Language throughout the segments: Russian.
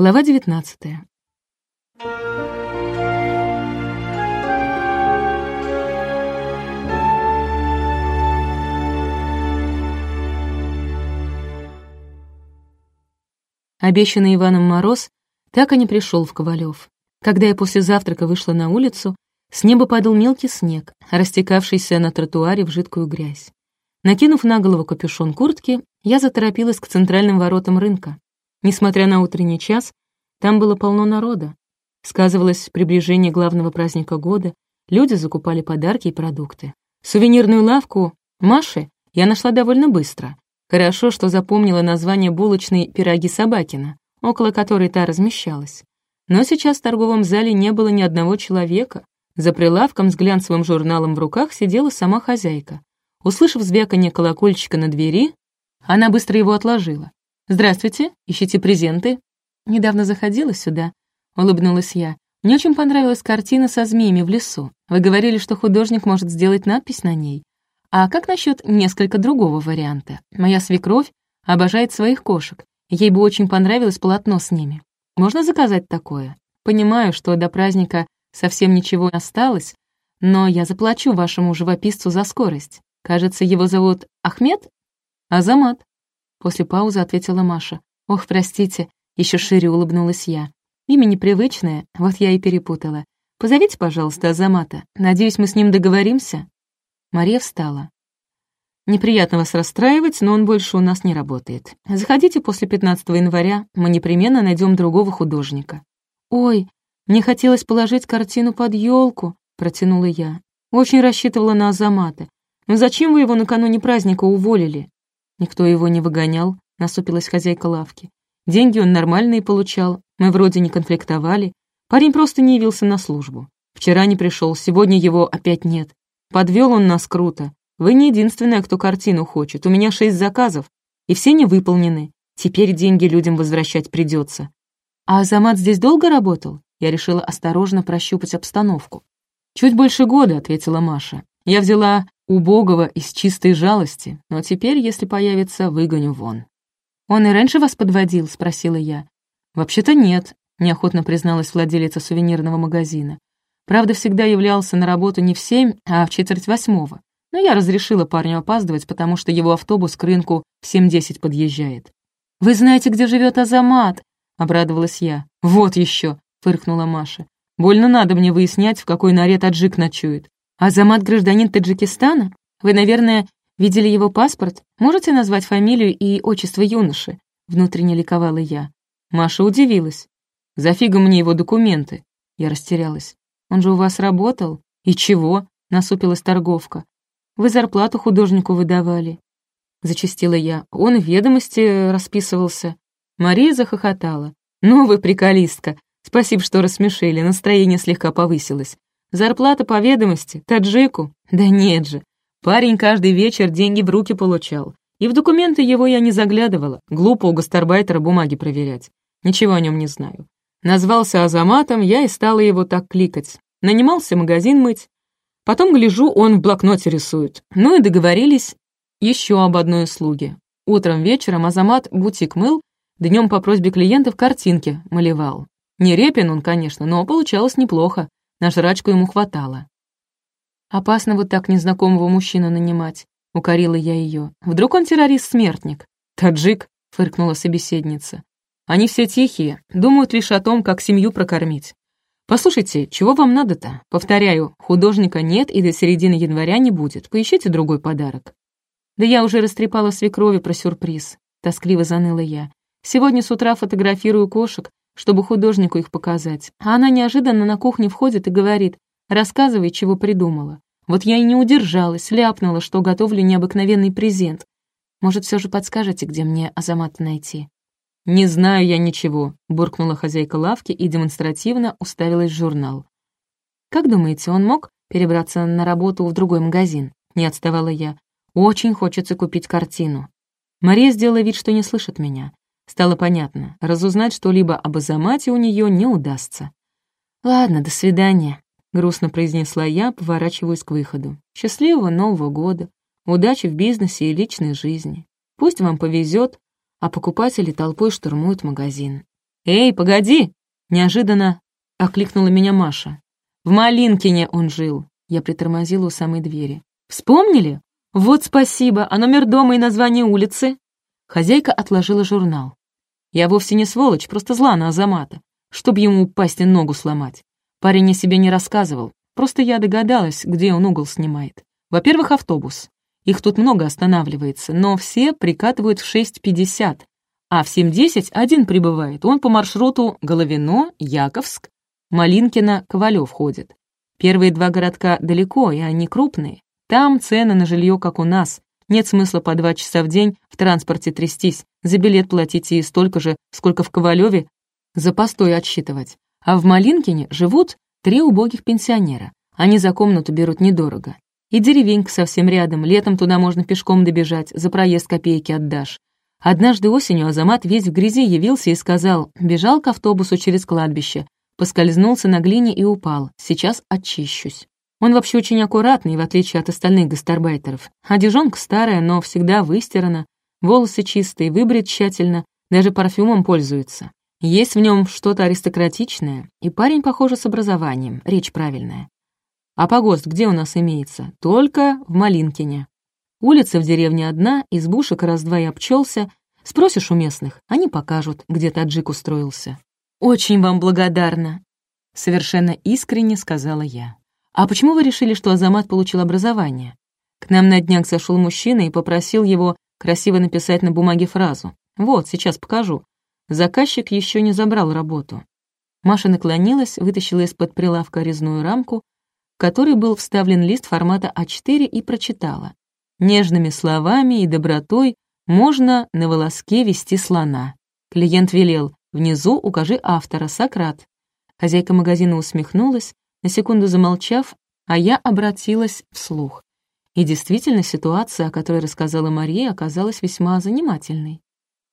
Глава 19. Обещанный Иваном мороз так и не пришел в Ковалев. Когда я после завтрака вышла на улицу, с неба падал мелкий снег, растекавшийся на тротуаре в жидкую грязь. Накинув на голову капюшон куртки, я заторопилась к центральным воротам рынка. Несмотря на утренний час, там было полно народа. Сказывалось приближение главного праздника года, люди закупали подарки и продукты. Сувенирную лавку Маши я нашла довольно быстро. Хорошо, что запомнила название булочной «Пироги Собакина», около которой та размещалась. Но сейчас в торговом зале не было ни одного человека. За прилавком с глянцевым журналом в руках сидела сама хозяйка. Услышав звяканье колокольчика на двери, она быстро его отложила. «Здравствуйте, ищите презенты?» «Недавно заходила сюда», — улыбнулась я. «Мне очень понравилась картина со змеями в лесу. Вы говорили, что художник может сделать надпись на ней. А как насчет несколько другого варианта? Моя свекровь обожает своих кошек. Ей бы очень понравилось полотно с ними. Можно заказать такое? Понимаю, что до праздника совсем ничего осталось, но я заплачу вашему живописцу за скорость. Кажется, его зовут Ахмед? Азамат. После паузы ответила Маша. Ох, простите, еще шире улыбнулась я. Имя непривычное, вот я и перепутала. Позовите, пожалуйста, Азамата. Надеюсь, мы с ним договоримся. Мария встала. «Неприятно вас расстраивать, но он больше у нас не работает. Заходите после 15 января, мы непременно найдем другого художника». «Ой, мне хотелось положить картину под елку, протянула я. Очень рассчитывала на Азамата. Но зачем вы его накануне праздника уволили?» «Никто его не выгонял», — насупилась хозяйка лавки. «Деньги он нормальные получал, мы вроде не конфликтовали. Парень просто не явился на службу. Вчера не пришел, сегодня его опять нет. Подвел он нас круто. Вы не единственная, кто картину хочет. У меня шесть заказов, и все не выполнены. Теперь деньги людям возвращать придется. А Азамат здесь долго работал? Я решила осторожно прощупать обстановку. «Чуть больше года», — ответила Маша. «Я взяла убогого из чистой жалости, но теперь, если появится, выгоню вон». «Он и раньше вас подводил?» — спросила я. «Вообще-то нет», — неохотно призналась владелица сувенирного магазина. Правда, всегда являлся на работу не в семь, а в четверть восьмого. Но я разрешила парню опаздывать, потому что его автобус к рынку в семь десять подъезжает. «Вы знаете, где живет Азамат?» — обрадовалась я. «Вот еще!» — фыркнула Маша. «Больно надо мне выяснять, в какой норе таджик ночует. Азамат гражданин Таджикистана? Вы, наверное, видели его паспорт? Можете назвать фамилию и отчество юноши?» Внутренне ликовала я. Маша удивилась. «За фигом мне его документы?» Я растерялась. Он же у вас работал? И чего?» — насупилась торговка. «Вы зарплату художнику выдавали». Зачастила я. Он в ведомости расписывался. Мария захохотала. «Ну вы приколистка. Спасибо, что рассмешили, настроение слегка повысилось. Зарплата по ведомости? Таджику? Да нет же. Парень каждый вечер деньги в руки получал. И в документы его я не заглядывала. Глупо у гастарбайтера бумаги проверять. Ничего о нем не знаю. Назвался Азаматом, я и стала его так кликать. Нанимался магазин мыть. Потом, гляжу, он в блокноте рисует. Ну и договорились еще об одной услуге. Утром вечером Азамат бутик мыл, днем по просьбе клиентов картинки малевал. Не Репин он, конечно, но получалось неплохо. На жрачку ему хватало. «Опасно вот так незнакомого мужчину нанимать», — укорила я ее. «Вдруг он террорист-смертник?» «Таджик», — фыркнула собеседница. Они все тихие, думают лишь о том, как семью прокормить. Послушайте, чего вам надо-то? Повторяю, художника нет и до середины января не будет. Поищите другой подарок. Да я уже растрепала свекрови про сюрприз. Тоскливо заныла я. Сегодня с утра фотографирую кошек, чтобы художнику их показать. А она неожиданно на кухне входит и говорит, рассказывай, чего придумала. Вот я и не удержалась, ляпнула, что готовлю необыкновенный презент. Может, все же подскажете, где мне Азамата найти? «Не знаю я ничего», — буркнула хозяйка лавки и демонстративно уставилась в журнал. «Как думаете, он мог перебраться на работу в другой магазин?» — не отставала я. «Очень хочется купить картину». Мария сделала вид, что не слышит меня. Стало понятно, разузнать что-либо об Азамате у нее не удастся. «Ладно, до свидания», — грустно произнесла я, поворачиваясь к выходу. «Счастливого Нового года, удачи в бизнесе и личной жизни. Пусть вам повезет, а покупатели толпой штурмуют магазин. «Эй, погоди!» — неожиданно окликнула меня Маша. «В Малинкине он жил!» Я притормозила у самой двери. «Вспомнили? Вот спасибо, а номер дома и название улицы?» Хозяйка отложила журнал. «Я вовсе не сволочь, просто зла на Азамата, чтобы ему упасть и ногу сломать. Парень о себе не рассказывал, просто я догадалась, где он угол снимает. Во-первых, автобус. Их тут много останавливается, но все прикатывают в 6.50, а в 7.10 один прибывает. Он по маршруту Головино, Яковск, Малинкино, Ковалев ходит. Первые два городка далеко, и они крупные. Там цены на жилье, как у нас. Нет смысла по два часа в день в транспорте трястись, за билет платить и столько же, сколько в Ковалеве, за постой отсчитывать. А в Малинкине живут три убогих пенсионера. Они за комнату берут недорого. И деревенька совсем рядом, летом туда можно пешком добежать, за проезд копейки отдашь. Однажды осенью Азамат весь в грязи явился и сказал, бежал к автобусу через кладбище, Поскользнулся на глине и упал. Сейчас очищусь. Он вообще очень аккуратный, в отличие от остальных гастарбайтеров. Одежонка старая, но всегда выстирана. Волосы чистые, выбрит тщательно, даже парфюмом пользуется. Есть в нем что-то аристократичное, и парень, похоже, с образованием, речь правильная. А погост где у нас имеется? Только в Малинкине. Улица в деревне одна, избушек раз-два и обчелся. Спросишь у местных, они покажут, где таджик устроился. «Очень вам благодарна», — совершенно искренне сказала я. «А почему вы решили, что Азамат получил образование?» К нам на днях зашел мужчина и попросил его красиво написать на бумаге фразу. «Вот, сейчас покажу». Заказчик еще не забрал работу. Маша наклонилась, вытащила из-под прилавка резную рамку, в которой был вставлен лист формата А4 и прочитала. Нежными словами и добротой можно на волоске вести слона. Клиент велел Внизу укажи автора, Сократ. Хозяйка магазина усмехнулась, на секунду замолчав, а я обратилась вслух. И действительно, ситуация, о которой рассказала Мария, оказалась весьма занимательной.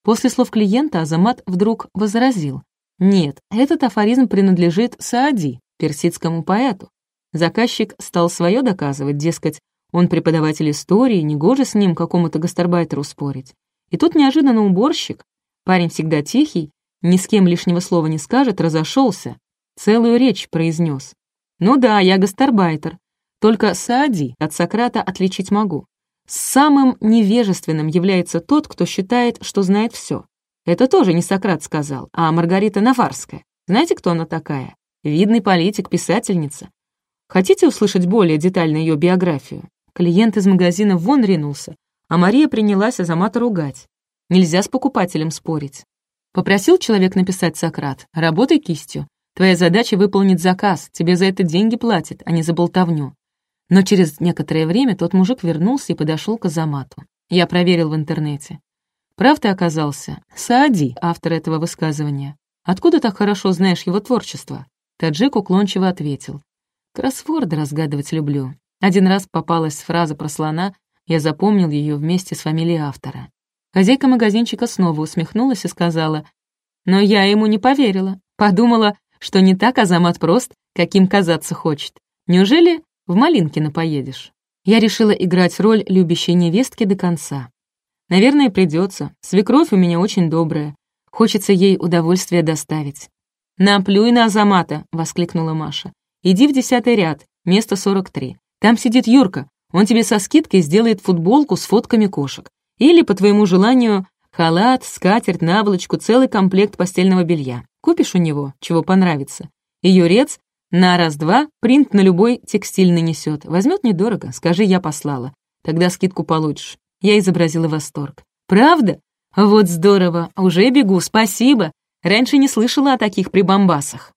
После слов клиента Азамат вдруг возразил. «Нет, этот афоризм принадлежит Саади, персидскому поэту. Заказчик стал свое доказывать, дескать, он преподаватель истории, негоже с ним какому-то гастарбайтеру спорить. И тут неожиданно уборщик, парень всегда тихий, ни с кем лишнего слова не скажет, разошелся, целую речь произнес. «Ну да, я гастарбайтер, только Саади от Сократа отличить могу. Самым невежественным является тот, кто считает, что знает все. Это тоже не Сократ сказал, а Маргарита Наварская. Знаете, кто она такая? Видный политик, писательница. Хотите услышать более детально ее биографию? Клиент из магазина вон ринулся, а Мария принялась Азамата ругать. Нельзя с покупателем спорить. Попросил человек написать Сократ, работай кистью. Твоя задача выполнить заказ, тебе за это деньги платят, а не за болтовню. Но через некоторое время тот мужик вернулся и подошел к Азамату. Я проверил в интернете. Прав ты оказался. Саади, автор этого высказывания. Откуда так хорошо знаешь его творчество? Таджик уклончиво ответил. Кроссворды разгадывать люблю. Один раз попалась фраза про слона, я запомнил ее вместе с фамилией автора. Хозяйка магазинчика снова усмехнулась и сказала, «Но я ему не поверила. Подумала, что не так Азамат прост, каким казаться хочет. Неужели в Малинкино поедешь?» Я решила играть роль любящей невестки до конца. Наверное, придется. Свекровь у меня очень добрая. Хочется ей удовольствие доставить. «Наплюй на Азамата!» — воскликнула Маша. «Иди в десятый ряд, место 43. Там сидит Юрка. Он тебе со скидкой сделает футболку с фотками кошек. Или, по твоему желанию, халат, скатерть, наволочку, целый комплект постельного белья. Купишь у него, чего понравится. И юрец на раз-два принт на любой текстиль нанесет. Возьмет недорого, скажи, я послала. Тогда скидку получишь. Я изобразила восторг. Правда? Вот здорово, уже бегу, спасибо. Раньше не слышала о таких прибамбасах.